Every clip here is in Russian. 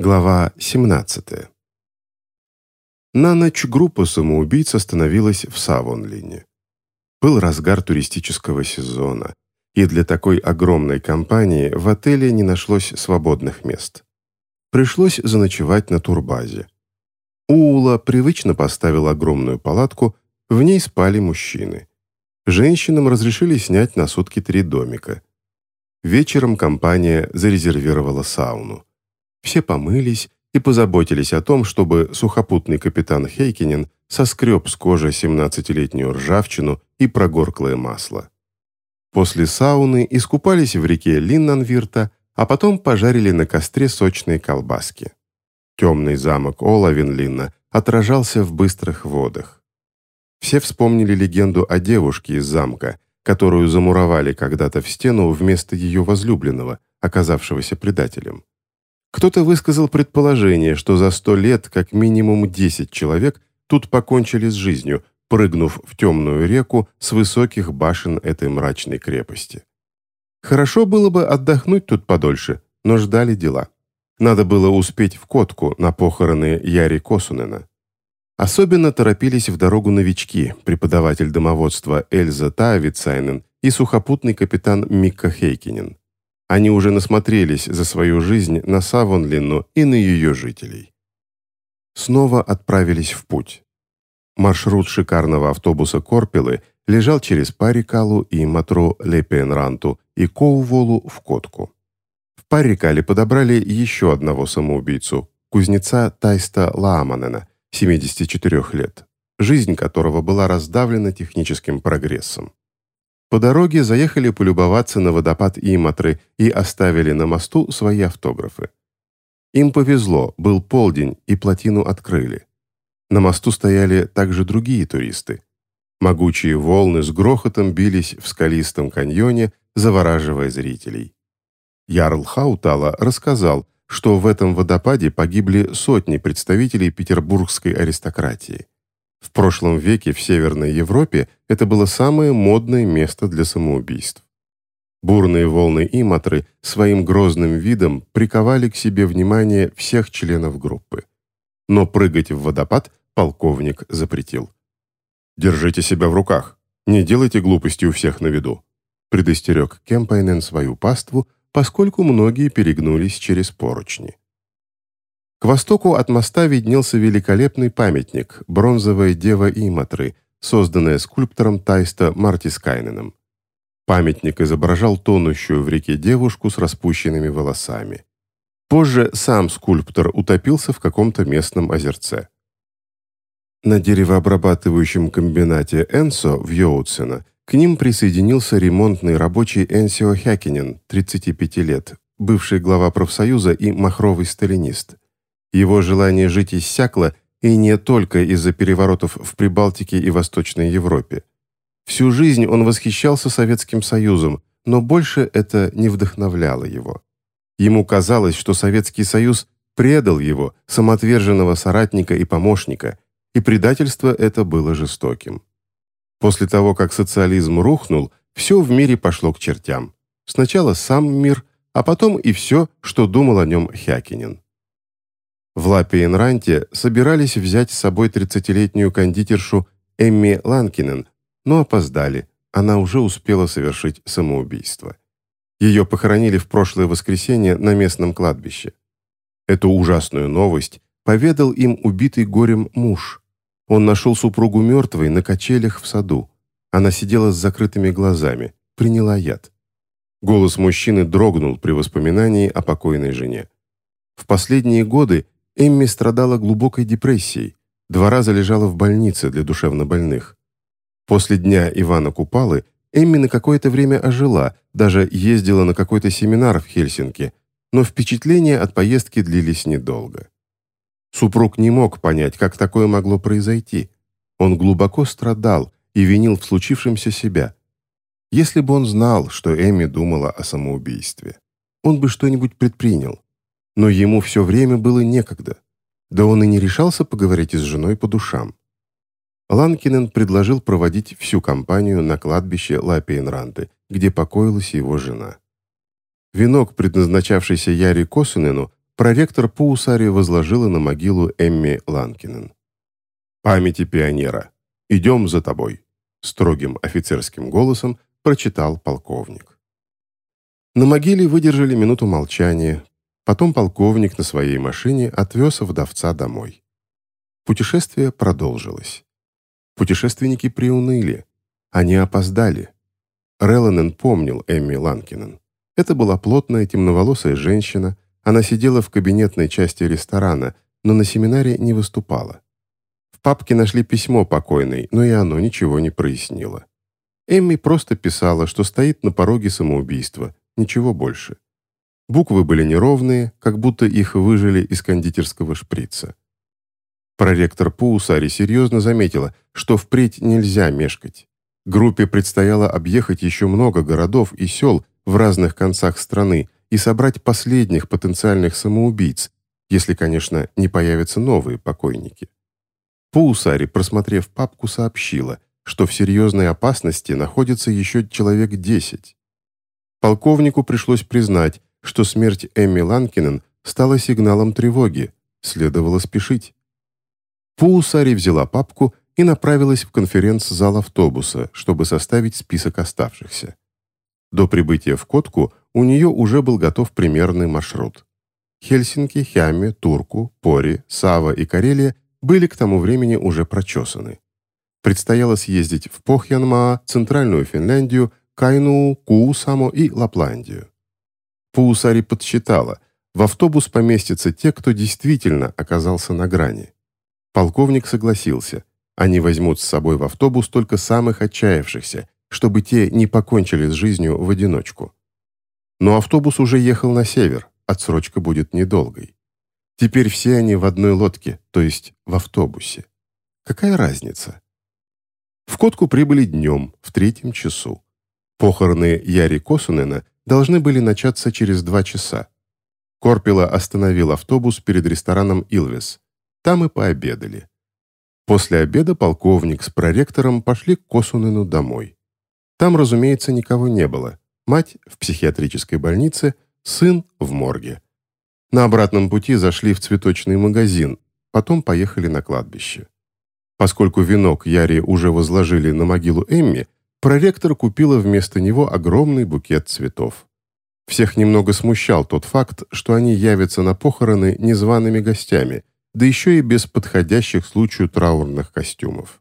Глава 17. На ночь группа самоубийц остановилась в Савонлине. Был разгар туристического сезона, и для такой огромной компании в отеле не нашлось свободных мест. Пришлось заночевать на турбазе. Уула привычно поставил огромную палатку, в ней спали мужчины. Женщинам разрешили снять на сутки три домика. Вечером компания зарезервировала сауну. Все помылись и позаботились о том, чтобы сухопутный капитан Хейкинен соскреб с кожи 17-летнюю ржавчину и прогорклое масло. После сауны искупались в реке Линнанвирта, а потом пожарили на костре сочные колбаски. Темный замок Олавенлинна отражался в быстрых водах. Все вспомнили легенду о девушке из замка, которую замуровали когда-то в стену вместо ее возлюбленного, оказавшегося предателем. Кто-то высказал предположение, что за сто лет как минимум десять человек тут покончили с жизнью, прыгнув в темную реку с высоких башен этой мрачной крепости. Хорошо было бы отдохнуть тут подольше, но ждали дела. Надо было успеть в Котку на похороны Яри Косунена. Особенно торопились в дорогу новички, преподаватель домоводства Эльза Таавицайнен и сухопутный капитан Микка Хейкинен. Они уже насмотрелись за свою жизнь на Савонлину и на ее жителей. Снова отправились в путь. Маршрут шикарного автобуса Корпелы лежал через Парикалу и Матру Лепенранту и Коуволу в Котку. В Парикале подобрали еще одного самоубийцу, кузнеца Тайста Лааманена, 74 лет, жизнь которого была раздавлена техническим прогрессом. По дороге заехали полюбоваться на водопад Иматры и оставили на мосту свои автографы. Им повезло, был полдень, и плотину открыли. На мосту стояли также другие туристы. Могучие волны с грохотом бились в скалистом каньоне, завораживая зрителей. Ярл Хаутала рассказал, что в этом водопаде погибли сотни представителей петербургской аристократии. В прошлом веке в Северной Европе это было самое модное место для самоубийств. Бурные волны Иматры своим грозным видом приковали к себе внимание всех членов группы. Но прыгать в водопад полковник запретил. «Держите себя в руках, не делайте глупости у всех на виду», предостерег Кемпайнен свою паству, поскольку многие перегнулись через поручни. К востоку от моста виднелся великолепный памятник «Бронзовая дева Иматры», созданная скульптором Тайста Мартискайненом. Памятник изображал тонущую в реке девушку с распущенными волосами. Позже сам скульптор утопился в каком-то местном озерце. На деревообрабатывающем комбинате «Энсо» в Йоуцена к ним присоединился ремонтный рабочий Энсио Хякинен, 35 лет, бывший глава профсоюза и махровый сталинист. Его желание жить иссякло, и не только из-за переворотов в Прибалтике и Восточной Европе. Всю жизнь он восхищался Советским Союзом, но больше это не вдохновляло его. Ему казалось, что Советский Союз предал его, самоотверженного соратника и помощника, и предательство это было жестоким. После того, как социализм рухнул, все в мире пошло к чертям. Сначала сам мир, а потом и все, что думал о нем Хякинин. В Лапе-Энранте собирались взять с собой 30-летнюю кондитершу Эмми Ланкинен, но опоздали, она уже успела совершить самоубийство. Ее похоронили в прошлое воскресенье на местном кладбище. Эту ужасную новость поведал им убитый горем муж. Он нашел супругу мертвой на качелях в саду. Она сидела с закрытыми глазами, приняла яд. Голос мужчины дрогнул при воспоминании о покойной жене. В последние годы Эмми страдала глубокой депрессией, два раза лежала в больнице для душевнобольных. После дня Ивана Купалы Эмми на какое-то время ожила, даже ездила на какой-то семинар в Хельсинки, но впечатления от поездки длились недолго. Супруг не мог понять, как такое могло произойти. Он глубоко страдал и винил в случившемся себя. Если бы он знал, что Эми думала о самоубийстве, он бы что-нибудь предпринял но ему все время было некогда. Да он и не решался поговорить с женой по душам. Ланкинен предложил проводить всю компанию на кладбище Лапейнранты, где покоилась его жена. Венок, предназначавшийся Яре Косунену, проректор Паусари возложила на могилу Эмми Ланкинен. «Памяти пионера! Идем за тобой!» строгим офицерским голосом прочитал полковник. На могиле выдержали минуту молчания, потом полковник на своей машине отвез вдовца домой. Путешествие продолжилось. Путешественники приуныли. Они опоздали. Реланен помнил Эмми Ланкинен. Это была плотная темноволосая женщина, она сидела в кабинетной части ресторана, но на семинаре не выступала. В папке нашли письмо покойной, но и оно ничего не прояснило. Эмми просто писала, что стоит на пороге самоубийства, ничего больше. Буквы были неровные, как будто их выжили из кондитерского шприца. Проректор Паусари серьезно заметила, что впредь нельзя мешкать. Группе предстояло объехать еще много городов и сел в разных концах страны и собрать последних потенциальных самоубийц, если, конечно, не появятся новые покойники. Паусари, просмотрев папку, сообщила, что в серьезной опасности находится еще человек десять. Полковнику пришлось признать, что смерть Эмми Ланкинен стала сигналом тревоги, следовало спешить. Паусари взяла папку и направилась в конференц-зал автобуса, чтобы составить список оставшихся. До прибытия в Котку у нее уже был готов примерный маршрут. Хельсинки, Хяме, Турку, Пори, Сава и Карелия были к тому времени уже прочесаны. Предстояло съездить в Похьянмаа, Центральную Финляндию, Кайну, Куусамо и Лапландию. Паусари подсчитала, в автобус поместятся те, кто действительно оказался на грани. Полковник согласился. Они возьмут с собой в автобус только самых отчаявшихся, чтобы те не покончили с жизнью в одиночку. Но автобус уже ехал на север, отсрочка будет недолгой. Теперь все они в одной лодке, то есть в автобусе. Какая разница? В Котку прибыли днем, в третьем часу. Похороны Яри Косунена должны были начаться через два часа. Корпила остановил автобус перед рестораном «Илвес». Там и пообедали. После обеда полковник с проректором пошли к Косунену домой. Там, разумеется, никого не было. Мать в психиатрической больнице, сын в морге. На обратном пути зашли в цветочный магазин, потом поехали на кладбище. Поскольку венок Яри уже возложили на могилу Эмми, проректор купила вместо него огромный букет цветов. Всех немного смущал тот факт, что они явятся на похороны незваными гостями, да еще и без подходящих случаю траурных костюмов.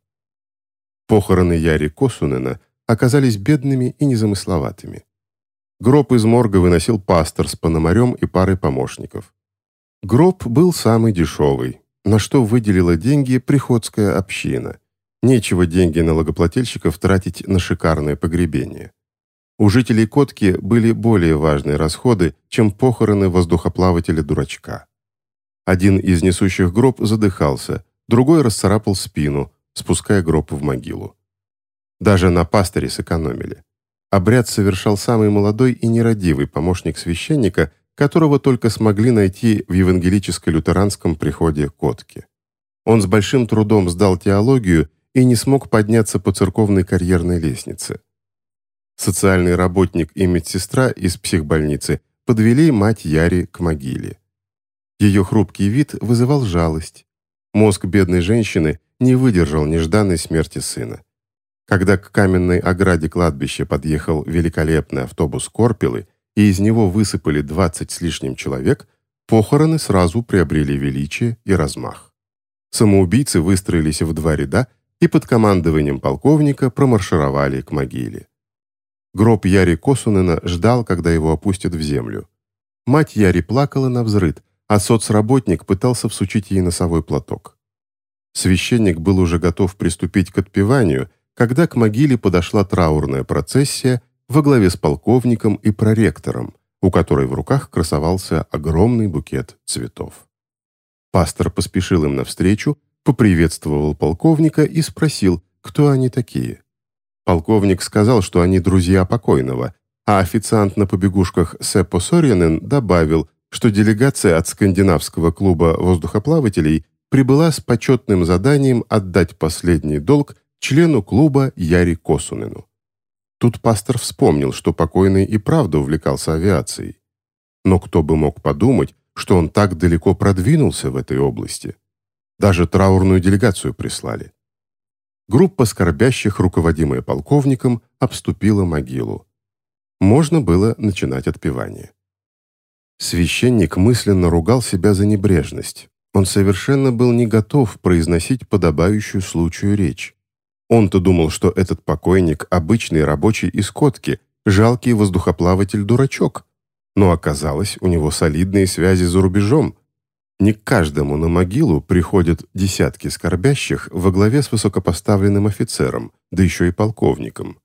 Похороны Яри Косунена оказались бедными и незамысловатыми. Гроб из морга выносил пастор с пономарем и парой помощников. Гроб был самый дешевый, на что выделила деньги приходская община. Нечего деньги налогоплательщиков тратить на шикарное погребение. У жителей Котки были более важные расходы, чем похороны воздухоплавателя-дурачка. Один из несущих гроб задыхался, другой расцарапал спину, спуская гроб в могилу. Даже на пастыре сэкономили. Обряд совершал самый молодой и нерадивый помощник священника, которого только смогли найти в евангелическо-лютеранском приходе Котки. Он с большим трудом сдал теологию и не смог подняться по церковной карьерной лестнице. Социальный работник и медсестра из психбольницы подвели мать Яри к могиле. Ее хрупкий вид вызывал жалость. Мозг бедной женщины не выдержал нежданной смерти сына. Когда к каменной ограде кладбища подъехал великолепный автобус Корпилы, и из него высыпали 20 с лишним человек, похороны сразу приобрели величие и размах. Самоубийцы выстроились в два ряда и под командованием полковника промаршировали к могиле. Гроб Яри Косунена ждал, когда его опустят в землю. Мать Яри плакала на взрыд, а соцработник пытался всучить ей носовой платок. Священник был уже готов приступить к отпеванию, когда к могиле подошла траурная процессия во главе с полковником и проректором, у которой в руках красовался огромный букет цветов. Пастор поспешил им навстречу, поприветствовал полковника и спросил, кто они такие. Полковник сказал, что они друзья покойного, а официант на побегушках Сеппо Соринен добавил, что делегация от скандинавского клуба воздухоплавателей прибыла с почетным заданием отдать последний долг члену клуба Яри Косунену. Тут пастор вспомнил, что покойный и правда увлекался авиацией. Но кто бы мог подумать, что он так далеко продвинулся в этой области. Даже траурную делегацию прислали. Группа скорбящих, руководимая полковником, обступила могилу. Можно было начинать отпевание. Священник мысленно ругал себя за небрежность. Он совершенно был не готов произносить подобающую случаю речь. Он-то думал, что этот покойник – обычный рабочий из Котки, жалкий воздухоплаватель-дурачок. Но оказалось, у него солидные связи за рубежом. Не к каждому на могилу приходят десятки скорбящих во главе с высокопоставленным офицером, да еще и полковником.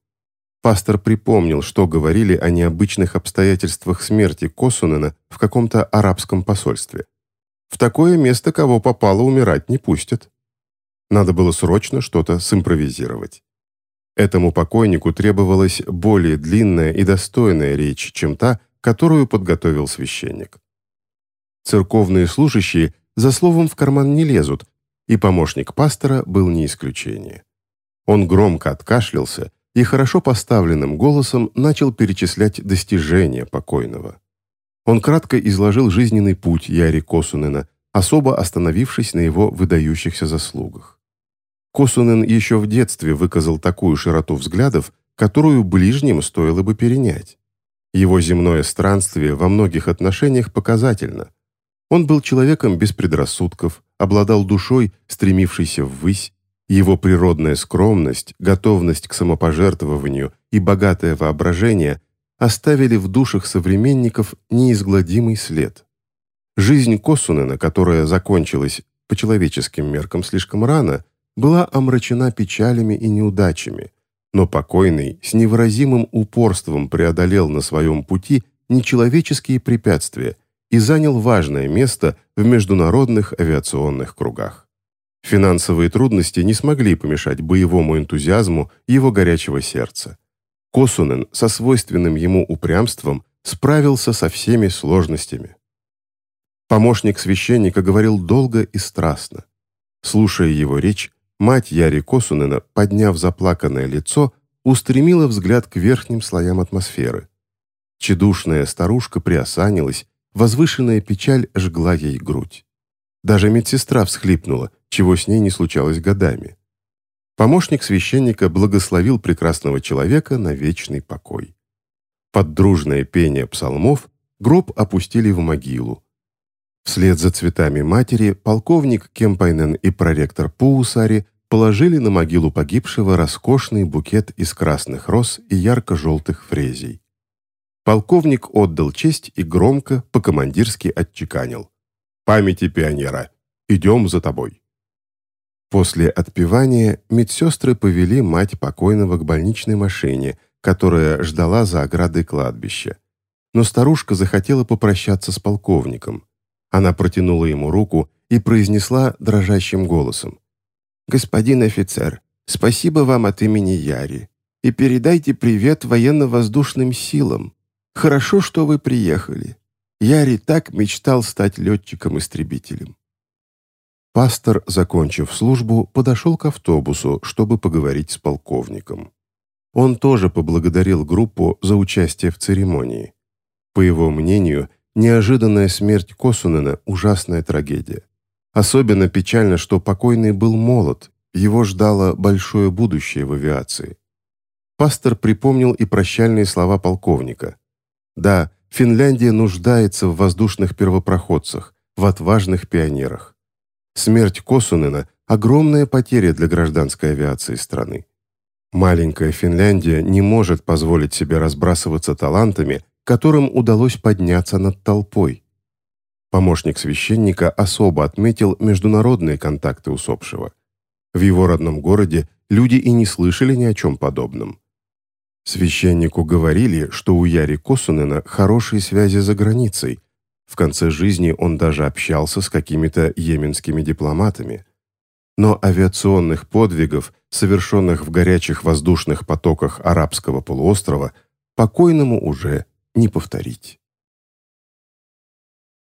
Пастор припомнил, что говорили о необычных обстоятельствах смерти Косунена в каком-то арабском посольстве. В такое место кого попало умирать не пустят. Надо было срочно что-то симпровизировать. Этому покойнику требовалась более длинная и достойная речь, чем та, которую подготовил священник. Церковные служащие за словом в карман не лезут, и помощник пастора был не исключение. Он громко откашлялся и хорошо поставленным голосом начал перечислять достижения покойного. Он кратко изложил жизненный путь Яри Косунена, особо остановившись на его выдающихся заслугах. Косунен еще в детстве выказал такую широту взглядов, которую ближним стоило бы перенять. Его земное странствие во многих отношениях показательно. Он был человеком без предрассудков, обладал душой, стремившейся ввысь, его природная скромность, готовность к самопожертвованию и богатое воображение оставили в душах современников неизгладимый след. Жизнь Косунена, которая закончилась по человеческим меркам слишком рано, была омрачена печалями и неудачами, но покойный с невыразимым упорством преодолел на своем пути нечеловеческие препятствия и занял важное место в международных авиационных кругах. Финансовые трудности не смогли помешать боевому энтузиазму его горячего сердца. Косунен со свойственным ему упрямством справился со всеми сложностями. Помощник священника говорил долго и страстно. Слушая его речь, мать Яри Косунена, подняв заплаканное лицо, устремила взгляд к верхним слоям атмосферы. Чедушная старушка приосанилась, возвышенная печаль жгла ей грудь. Даже медсестра всхлипнула, чего с ней не случалось годами. Помощник священника благословил прекрасного человека на вечный покой. Под дружное пение псалмов гроб опустили в могилу. Вслед за цветами матери полковник Кемпайнен и проректор Пуусари положили на могилу погибшего роскошный букет из красных роз и ярко-желтых фрезий. Полковник отдал честь и громко, по-командирски отчеканил. «Памяти пионера! Идем за тобой!» После отпевания медсестры повели мать покойного к больничной машине, которая ждала за оградой кладбища. Но старушка захотела попрощаться с полковником. Она протянула ему руку и произнесла дрожащим голосом. «Господин офицер, спасибо вам от имени Яри. И передайте привет военно-воздушным силам. Хорошо, что вы приехали. Яри так мечтал стать летчиком-истребителем». Пастор, закончив службу, подошел к автобусу, чтобы поговорить с полковником. Он тоже поблагодарил группу за участие в церемонии. По его мнению, неожиданная смерть Косунена – ужасная трагедия. Особенно печально, что покойный был молод, его ждало большое будущее в авиации. Пастор припомнил и прощальные слова полковника. «Да, Финляндия нуждается в воздушных первопроходцах, в отважных пионерах. Смерть Косунена – огромная потеря для гражданской авиации страны. Маленькая Финляндия не может позволить себе разбрасываться талантами, которым удалось подняться над толпой. Помощник священника особо отметил международные контакты усопшего. В его родном городе люди и не слышали ни о чем подобном. Священнику говорили, что у Яри Косунена хорошие связи за границей – в конце жизни он даже общался с какими-то йеменскими дипломатами. Но авиационных подвигов, совершенных в горячих воздушных потоках арабского полуострова, покойному уже не повторить.